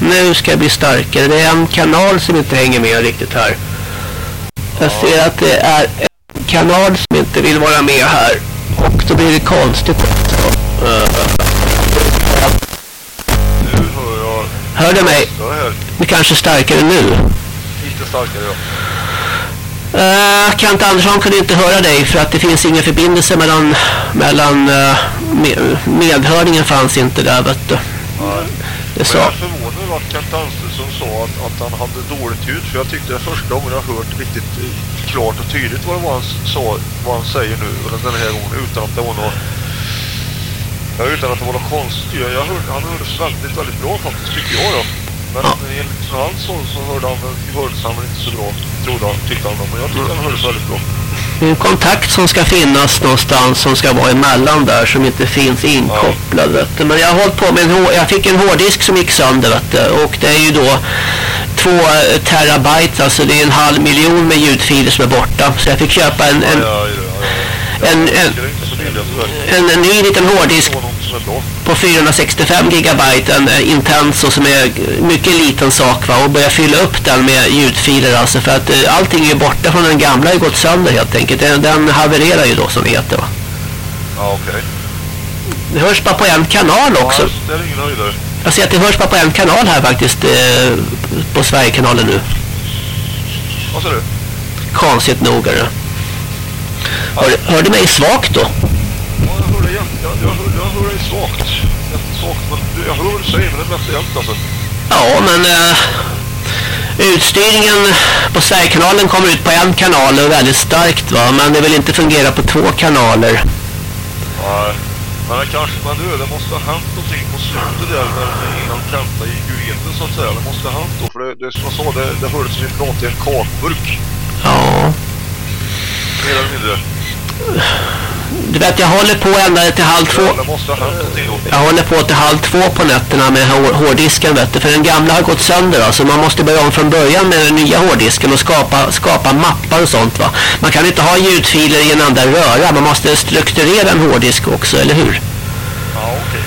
Nu ska jag bli starkare. Det är en kanal som inte hänger med riktigt här. Jag ser att det är en kanal som inte vill vara med här. Och då blir det konstigt. Nu hör du mig? Här. Det kanske är starkare nu. Lite starkare ja. Kent Andersson kunde inte höra dig för att det finns ingen förbindelse mellan, mellan med, medhörningen fanns inte där vet du. Nej. Det så. Jag är förvånad över att Kent Andersson sa att, att han hade dåligt ljud för jag tyckte det första gången jag hört riktigt eh, klart och tydligt vad det var han sa, vad han säger nu den här gången utan att det var något Ja, utan att det var något konstigt. Jag hörde, han hördes väldigt, väldigt bra faktiskt, tycker jag då. Men ja. enligt som han sa så hörde han, hördes han inte så bra, trodde han, tyckte han. Men jag tyckte han hördes väldigt bra. En kontakt som ska finnas någonstans som ska vara emellan där som inte finns inkopplad ja. Men jag har på med en jag fick en hårddisk som gick sönder vet du, och det är ju då två eh, terabyte alltså det är en halv miljon med ljudfiler som är borta så jag fick köpa en en, ja, ja, en, en, en, en ny liten hårddisk på 465 gigabyte en Intenso som är mycket liten sak va och börja fylla upp den med ljudfiler alltså för att uh, allting är borta från den gamla har gått sönder helt enkelt den, den havererar ju då som det heter va ja okej okay. det hörs bara på en kanal också ja, det är ingen höjdare. jag ser att det hörs bara på en kanal här faktiskt uh, på Sverigekanalen nu vad sa du? konstigt nog är det Hör, hör du mig svagt då? Jag, jag, hör, dig svagt. Jättesvagt, men jag hör vad du säger, men det är mest jämt alltså. Ja, men uh, utstyrningen på Sverigekanalen kommer ut på en kanal och väldigt starkt va, men det vill inte fungera på två kanaler. Nej, men det kanske, men du, det måste ha hänt någonting på slutet där innan Kenta gick ur eten så att säga. Det måste ha hänt då, för det, det som jag sa, det, det hördes vi pratade i en kakburk. Ja. Mer eller mindre. Du vet, jag håller på ända till halv två. Jag håller på till halv två på nätterna med hårddisken, vet du. För den gamla har gått sönder, alltså. Man måste börja om från början med den nya hårddisken och skapa, skapa mappar och sånt, va. Man kan inte ha ljudfiler i en andra röra. Man måste strukturera en hårddisk också, eller hur? Ja, okej.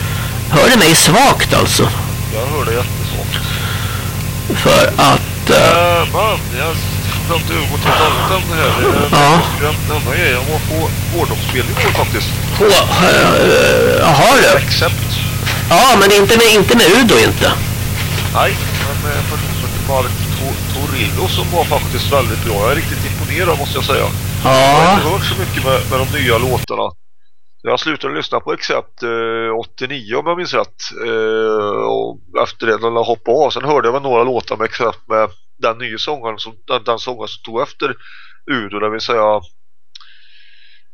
Okay. Hör du mig svagt, alltså? Jag hör dig jättesvagt. För att... Uh... Äh, jag för att övergå till ämne här. Ja. Denna är jag var på hårdrocksspelning igår faktiskt. På, jaha du. Accept. Ja, men inte med, inte med Udo inte. Nej, men heter Mark Torillo som var faktiskt väldigt bra. Jag är riktigt imponerad måste jag säga. Ja. Jag har inte hört så mycket med, med de nya låtarna. Jag slutade lyssna på Accept eh, 89 om jag minns rätt. Eh, och efter det, när jag hoppade av. Sen hörde jag några låtar med Accept med den nya sångaren som, den, den sångaren som tog efter Udo, det vill säga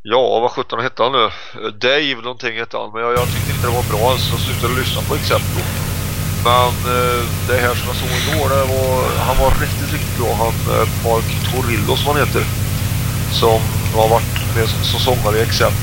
ja, vad sjutton hette han nu? Dave någonting hette han, men jag, jag tyckte inte det var bra alls, så slutade lyssna på exempel. men eh, det här som jag såg igår, det var, han var riktigt, riktigt bra han eh, Mark Torillo som han heter som har varit med som, sångare i exempel